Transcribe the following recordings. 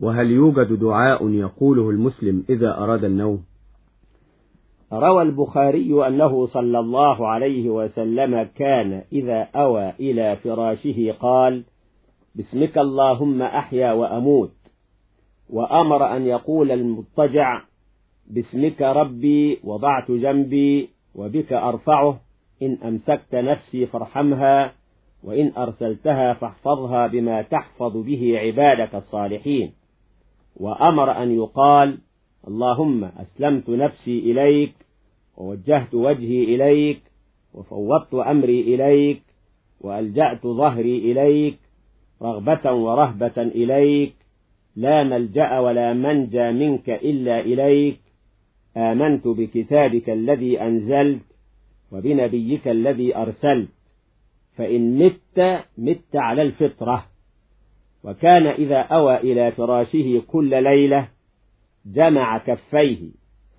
وهل يوجد دعاء يقوله المسلم إذا أراد النوم؟ روى البخاري أنه صلى الله عليه وسلم كان إذا أوى إلى فراشه قال باسمك اللهم أحيا وأموت. وأمر أن يقول المضطجع باسمك ربي وضعت جنبي وبك أرفعه إن أمسكت نفسي فارحمها وإن أرسلتها فاحفظها بما تحفظ به عبادك الصالحين. وأمر أن يقال اللهم أسلمت نفسي إليك ووجهت وجهي إليك وفوضت أمري إليك وألجأت ظهري إليك رغبة ورهبة إليك لا ملجأ ولا منجى منك إلا إليك آمنت بكتابك الذي أنزلت وبنبيك الذي أرسلت فإن مت مت على الفطرة. وكان إذا أوى إلى فراشه كل ليلة جمع كفيه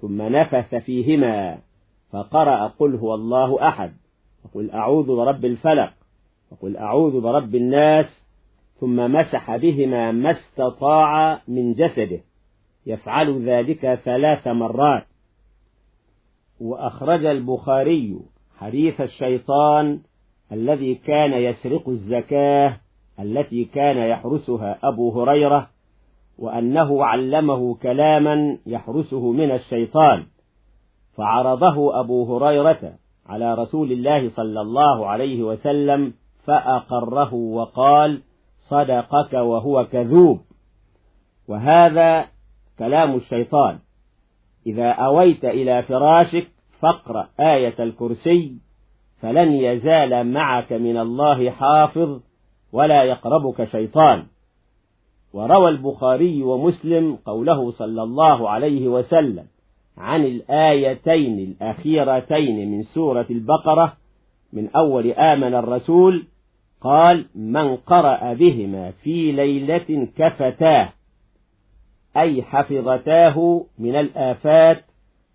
ثم نفث فيهما فقرأ قل هو الله أحد وقل أعوذ برب الفلق وقل أعوذ برب الناس ثم مسح بهما ما استطاع من جسده يفعل ذلك ثلاث مرات. وأخرج البخاري حديث الشيطان الذي كان يسرق الزكاة التي كان يحرسها أبو هريرة وأنه علمه كلاما يحرسه من الشيطان فعرضه أبو هريرة على رسول الله صلى الله عليه وسلم فأقره وقال صدقك وهو كذوب وهذا كلام الشيطان. إذا أويت إلى فراشك فاقرأ آية الكرسي فلن يزال معك من الله حافظ ولا يقربك شيطان. وروى البخاري ومسلم قوله صلى الله عليه وسلم عن الآيتين الأخيرتين من سورة البقرة من أول آمن الرسول قال من قرأ بهما في ليلة كفتاه أي حفظتاه من الآفات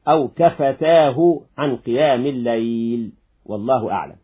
أو كفتاه عن قيام الليل. والله أعلم.